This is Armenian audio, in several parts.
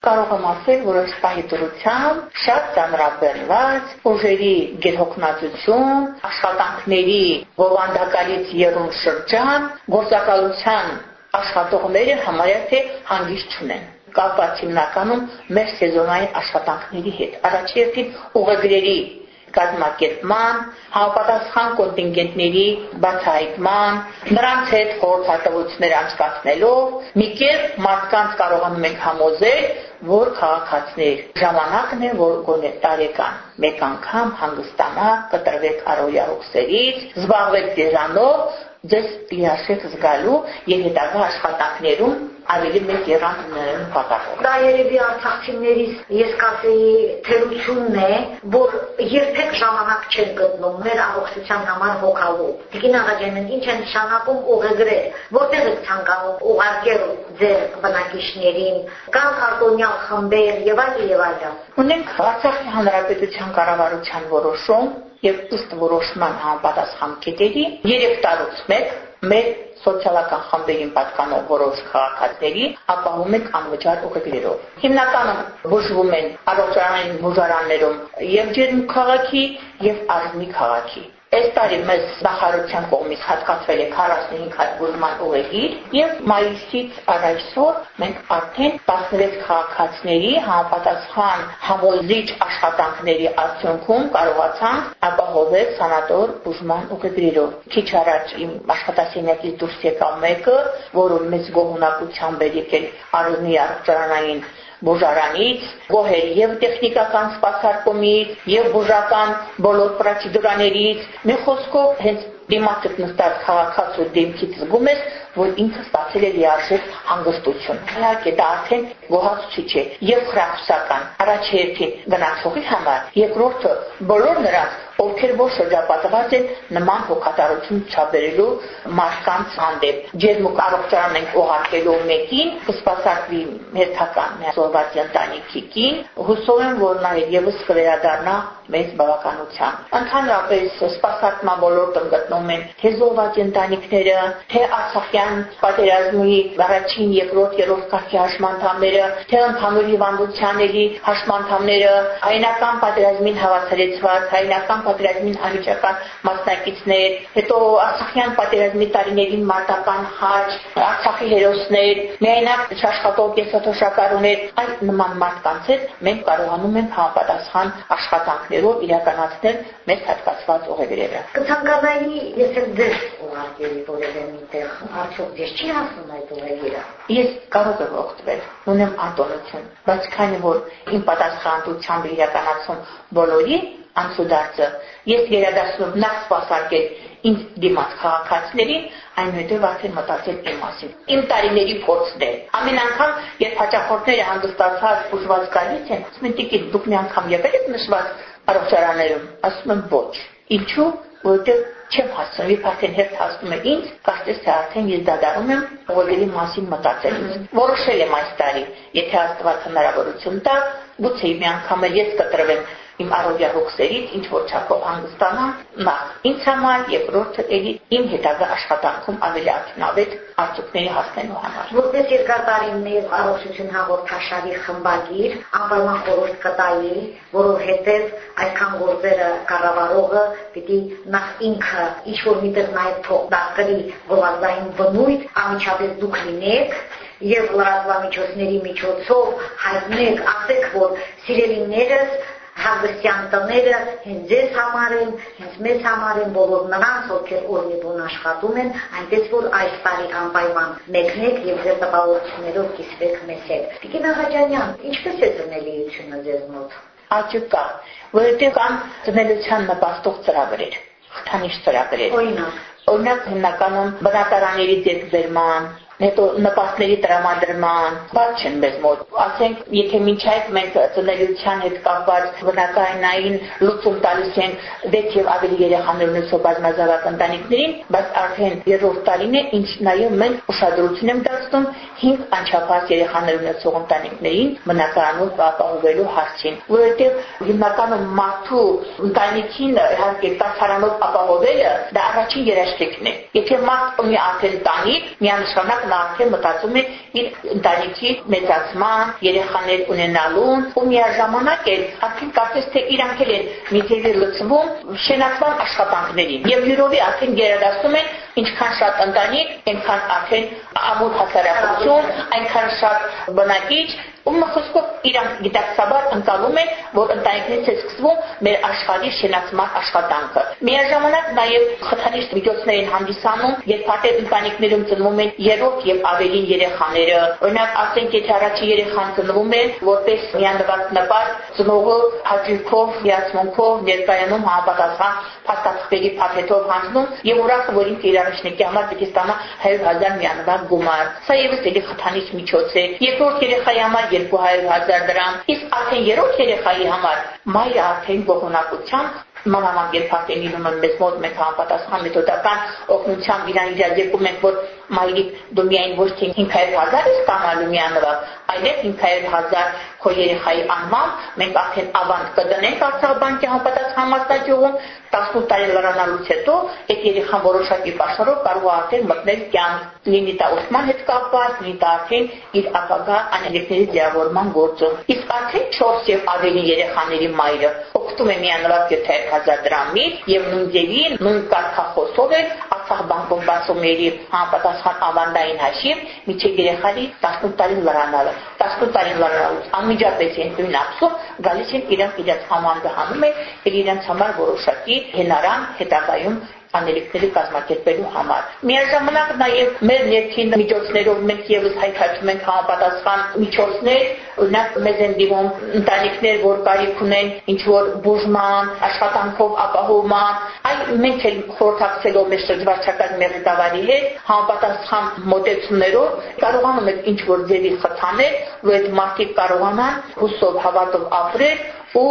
կարող եմ ասել, որ այս պահի դրությամբ շատ ծանրաբեռնված ուժերի գերհոգնածություն, աշխատանքների բովանդակալից երուն շրջան, գործակալության աշխատողները համարյա թե հանգիստ չունեն կապված հիմնականում մեր սեզոնային աշխատանքների հետ։ Առաջին ուղեգրերի կազմակերպման, համապատասխան կոնտինգենտների բացահայտման, նրանց հետ խորհրդատվություններ անցկացնելով, մի կերպ մարդկանց կարողանում ենք համոզել, որ քաղաքացիներ ժամանակն է, որ գոնե տարեկան մեկ անգամ հանգստանաք, կտրվեք առօրյա հոգսերից, զբաղվեք դերանով, ձեզ լիարժեք զգալու եւ հետագա աշխատանքներում ավելի մեծ երանգներն պատահող։ Դա երևի արցախցիների ես կասեի թերությունն է, որ երբեք ժամանակ չեն գտնում մեր առողջության համար հոգալու։ Տիկին Աղաջանյան, ինչ է նշանակում ուղեգրել, որտեղ եք ցանկանում ուղարկել ձեր բնակիչներին, կան քարտոնյալ խմբեր եւ այլ եւ այլն։ Ունենք Արցախի հանրապետության կառավարության որոշում եւ ըստ որոշման համապատասխան կետերի 3 տարուց մեկ մեր սոցիալական խմբերին պատկանող որոշ քաղաքացիների ապահովում ենք անվճար ուղեգրերով։ Հիմնականում բուժվում են առողջարանային բուժարաններում եւ ջերմ քաղաքի եւ արժանի քաղաքի Այս տարի մեզ նախարարության կողմից հատկացվել է 45 հատ բուժման ուղեգիր եւ մայիսից առ այսօր մենք արդեն 16 քաղաքացիների համապատասխան համոզիչ աշխատանքների արդյունքում կարողացանք ապահովել սանատոր բուժման ուղեգիրով։ Քիչ առաջ իմ աշխատասենյակից դուրս եկավ մեկը, որը մեծ գոհունակությամբ էր եկել արժանի առողջարանային բուժարանից, գոհեր եւ տեխնիկական սպասարկումից, եւ բուժական բոլոր պրոցեդուրաներից։ Մի խոսքով հենց դիմացդ նստած քաղաքացու դեմքից զգում ես, որ ինքը ստացել է լիարժեք հանգստություն։ Իհարկե դա արդեն գոհացուցիչ է եւ խրախուսական։ Առաջերտին գնացողի համար, երկրորդը բոլոր նրանց, ովքեր որ շրջապատված են նման հոգատարություն չաբերելու մարդկանց հանդեպ։ Ջերմուկ առողջարան ենք ուղարկելու մեկին, կսպասարկվի հերթական զորված ընտանիքի կին, հուսով եմ, որ նա եւս կվերադառնա մեծ բավականության։ Ընդհանրապես սպասարկման ոլորտում գտնում են թե զորված ընտանիքները, թե Արցախյան պատերազմի առաջին, երկրորդ, երրորդ կարգի հաշմանդամները, թե ընդհանուր հիվանդությանների հաշմանդամները, հայնական պատերազմին հավասարեցված, հայնական պատերազմին անմիջական մասնակիցներ, հետո Արցախյան պատերազմի տարիներին մարտական խաչ, Արցախի հերոսներ, միայնակ աշխատող կեսաթոշակառուներ, այլ նման մարդկանց հետ մենք կարողանում ենք համապատասխան աշխատանքներով իրականացնել մեր հատկացված ուղեգրերը։ Կցանկանայի ես էլ ձեզ ուղարկելի որևէ միտեղ, արդյոք ձեզ չի հասնում այդ ուղեգիրը։ Ես կարող եմ օգտվել, ունեմ ատոնություն, բայց քանի որ իմ պատասխանատվությամբ իրականացում բոլորի անցուդարձը։ Ես երադասնում նախ սպասարկել ինձ դիմաց քաղաքացիներին, այնուհետև արդեն մտածել իմ մասին։ Իմ տարիների փորձն է։ Ամեն անգամ, երբ հաճախորդները հանգստացած ուժված գալիս են, ասում են՝ «Տիկին, դուք մի անգամ եղել եք նշված առողջարաներում»։ Ասում եմ՝ «Ոչ»։ Ինչու՞, որովհետև չեմ հասցնում, երբ արդեն հետ հասնում է ինձ, կարծես թե արդեն ես դադարում եմ ողորմելի մասին մտածելուց։ Որոշել եմ այս տարի, եթե Աստված հնարավորություն տա, գուցե մի անգամ էլ ես կտրվեմ իմ առօրյա հոգսերից ինչ որ չափով հանգստանամ նախ ինձ համար երկրորդը էլի իմ հետագա աշխատանքում ավելի արդյունավետ արդյունքների հասնելու համար որպես երկար տարիներ առողջություն հաղորդաշարի խմբագիր անպայման խորհուրդ կտայի որովհետև այսքան գործերը կառավարողը պիտի նախ ինքը ինչ որ միտեղ նաև թող դակրի գովազդային բնույթ անմիջապես դուք լինեք եւ լրատվամիջոցների միջոցով հայտնեք, ասեք, որ սիրելիներս հանգստյան տները հենց ձեզ համար են, հենց մեզ համար են, բոլոր նրանց, ովքեր օրնի բուն աշխատում են, այնպես որ այս տարի անպայման մեկնեք եւ ձեր տպավորություններով կիսվեք մեզ հետ։ Տիկին Աղաջանյան, ինչպես է ծնելիությունը ձեզ մոտ։ Աճը կա, որովհետեւ կան ծնելիության նպաստող ծրագրեր, խթանիչ ծրագրեր։ Օրինակ Օրինակ հիմնականում բնակարանների ձեռքբերման, հետո նպաստների տրամադրման, բաց չեն մեզ մոտ։ Ասենք, եթե մինչ այդ մենք ծնելիության հետ կապված բնակարանային լուծում տալիս են 6 եւ ավելի երեխաներ ունեցող բազմազավակ ընտանիքներին, բայց արդեն երրորդ տարին է, ինչ նաեւ մենք ուշադրություն ենք դարձնում 5 անչափահաս երեխաներ ունեցող ընտանիքներին բնակարանով ապահովելու հարցին, որովհետեւ հիմնականում մարդու ընտանիքին իհարկե կացարանով ապահովելը դա առաջին երաշխիքն է։ Եթե մարդ ունի արդեն տանիք, միանշանակ նա արդեն մտածում է իր ընտանիքի մեծացման, երեխաներ ունենալուն, ու միաժամանակ էլ արդեն կարծես թե իրանք էլ են մի ձևի լցվում շենացման աշխատանքներին։ Եվ յուրովի արդեն գերադասում են ինչքան շատ ընտանիք, այնքան արդեն ամուր հասարակություն, այնքան շատ բնակիչ Ում խոսքով իրանք գիտակցաբար ընկալում են, որ ընտանիքներից է սկսվում մեր աշխարհի շենացման աշխատանքը։ Միաժամանակ նաև խթանիչ միջոցներ են հանդիսանում, երբ հատե ընտանիքներում ծնվում են երրորդ եւ ավելին երեխաները։ Օրինակ, ասենք, եթե առաջի երեխան ծնվում է, որպես միանվագ նպար, ծնողը հաճույքով, հիացմունքով ներկայանում համապատասխան փաստաթղթերի փաթեթով հանձնում եւ ուրախ որ ինքը իր առաջնեկի համար պիտի ստանա 100.000 միանվագ գումար։ Սա եւս էլի խթանիչ միջոց է։ Երկրորդ երեխայի համար 200.000 դրամ, իսկ արդեն երրորդ երեխայի համար մայրը արդեն գողունակությամբ մանավանդ երբ արդեն լինում են մեզ մոտ մենք համապատասխան մեթոդական օգնությամբ իրան իրազեկում ենք որ մայրիկ դու միայն ոչ թե 500.000 ես ստանալու միանվագ այլև 500.000 քո երեխայի անմամբ մենք արդեն ավանդ կդնենք Արցախ բանկի համապատասխան մասնաճյուղում 18 տարի լրանալուց հետո այդ երեխան որոշակի աշխարհով կարող է արդեն մտնել կյանք լինի դա ուսման հետ կապված, լինի դա արդեն իր ապագա անելիքների ձևավորման գործում։ Իսկ արդեն 4 եւ ավելի երեխաների մայրը օգտվում է միանվագ 7000 դրամից եւ նույն ձևի նույն կարգախոսով է Արցախ բանկում բացումների համապատասխան ավանդային հաշիվ միջև երեխայի 18 տարի լրանալը 18 տարի լրանալուց անմիջապես են նույն ապսով գալիս են իրենք իրենց համանդը հանում եւ իրենց համար որոշակի հենարան հետագայում անելիքների կազմակերպելու համար։ Միաժամանակ նաև մեր ներքին միջոցներով մենք եւս հայտարարում ենք համապատասխան միջոցներ, օրինակ մեզ են դիմում ընտանիքներ, որ կարիք ունեն ինչ որ բուժման, աշխատանքով ապահովման, այ մենք էլ խորհրդակցելով մեր շրջվարչական մեղեդավարի հետ համապատասխան մոտեցումներով կարողանում ենք ինչ որ ձևի խթանել, որ այդ մարդիկ կարողանան հուսով հավատով ապրել ու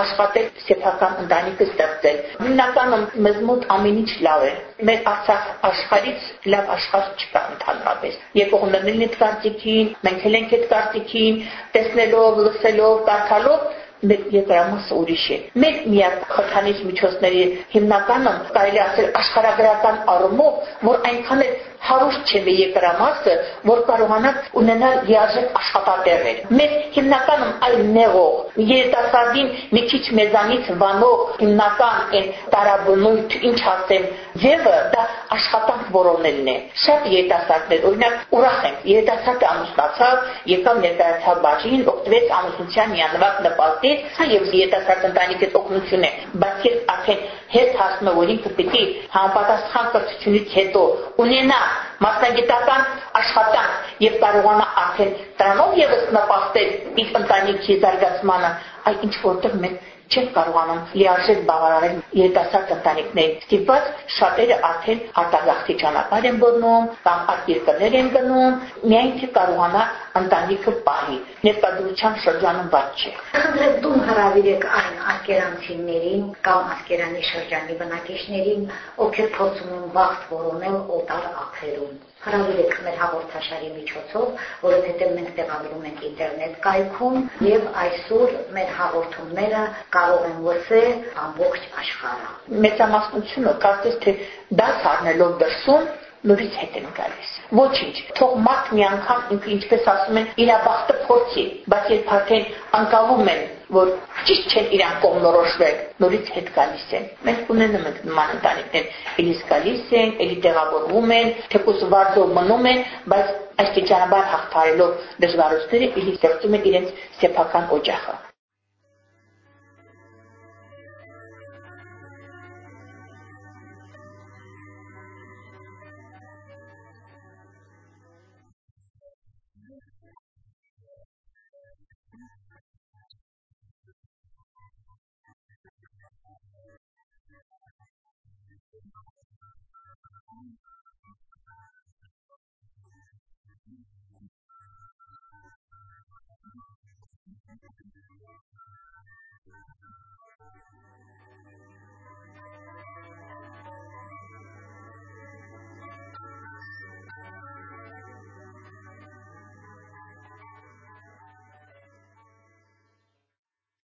աշխատել սեփական ընտանիքը ստեղծել։ Հիմնականում մեզ մոտ ամեն ինչ լավ է։ Մեր Արցախ աշխարհից լավ աշխարհ չկա ընդհանրապես։ Եկողներն այդ կարծիքին, մենք էլ ենք այդ կարծիքին, տեսնելով, լսելով, կարդալով մեր երկրամասը ուրիշ է։ Մեր միակ խթանիչ միջոցների հիմնականում կարելի ասել աշխարհագրական առումով, որ այնքան էլ հարուստ չէ մեր երկրամասը, որ կարողանա ունենալ լիարժեք աշխատատեղեր։ Մեր հիմնականում այլ նեղող երիտասարդին մի քիչ մեզանից վանող հիմնական այն տարաբնույթ, ինչ ասեմ, ձևը դա աշխատանք որոնելն է։ Շատ երիտասարդներ, օրինակ, ուրախ են, երիտասարդը ամուսնացավ, եկավ ներկայացավ բաժին, օգտվեց ամուսնության միանվագ նպատից, սա եւ երիտասարդ ընտանիքի օգնություն է, բայց երբ արդեն հետ հասնում է, որ ինքը պիտի համապատասխան կրթությունից հետո ունենա մասնագիտական աշխատանք եւ կարողանա արդեն դրանով եւս նպաստել իր ընտանիքի զարգացմանը, այ ինչ որտեղ մենք չեն կարողանում լիարժեք բավարարել երիտասարդ ընտանիքներին։ Ստիպված շատերը արդեն արտագաղթի ճանապարհ են բռնում կամ արտերկրներ են գնում, միայն թե կարողանա ընտանիքը պահի։ Ներկայության շրջանում բաց չէ։ Խնդրեմ դու հրավիրեք այն ասկերանցիներին կամ ասկերանի շրջանի բնակիչներին, ովքեր փորձում են վաղ որոնել օտար ափերում հրավիրեք մեր հաղորդաշարի միջոցով, որովհետև մենք տեղադրում ենք ինտերնետ կայքում եւ այսօր մեր հաղորդումները կարող են լսել ամբողջ աշխարհը։ Մեծամասնությունը կարծես թե դաս առնելով դրսում նորից հետ են գալիս։ Ոչինչ, թող մարդ մի անգամ ինքը ինչպես ասում են, իր բախտը փորձի, բայց երբ արդեն անկալում են որ ճիշտ չեն իրան կողմնորոշվել, նորից հետ գալիս են։ Մենք ունենում ենք նման ընտանիքներ, էլիս գալիս են, էլի տեղավորվում են, թեկուզ վարձով մնում են, բայց աստիճանաբար հաղթարելով դժվարությունները, էլի ստեղծում են իրենց սեփական օջախը։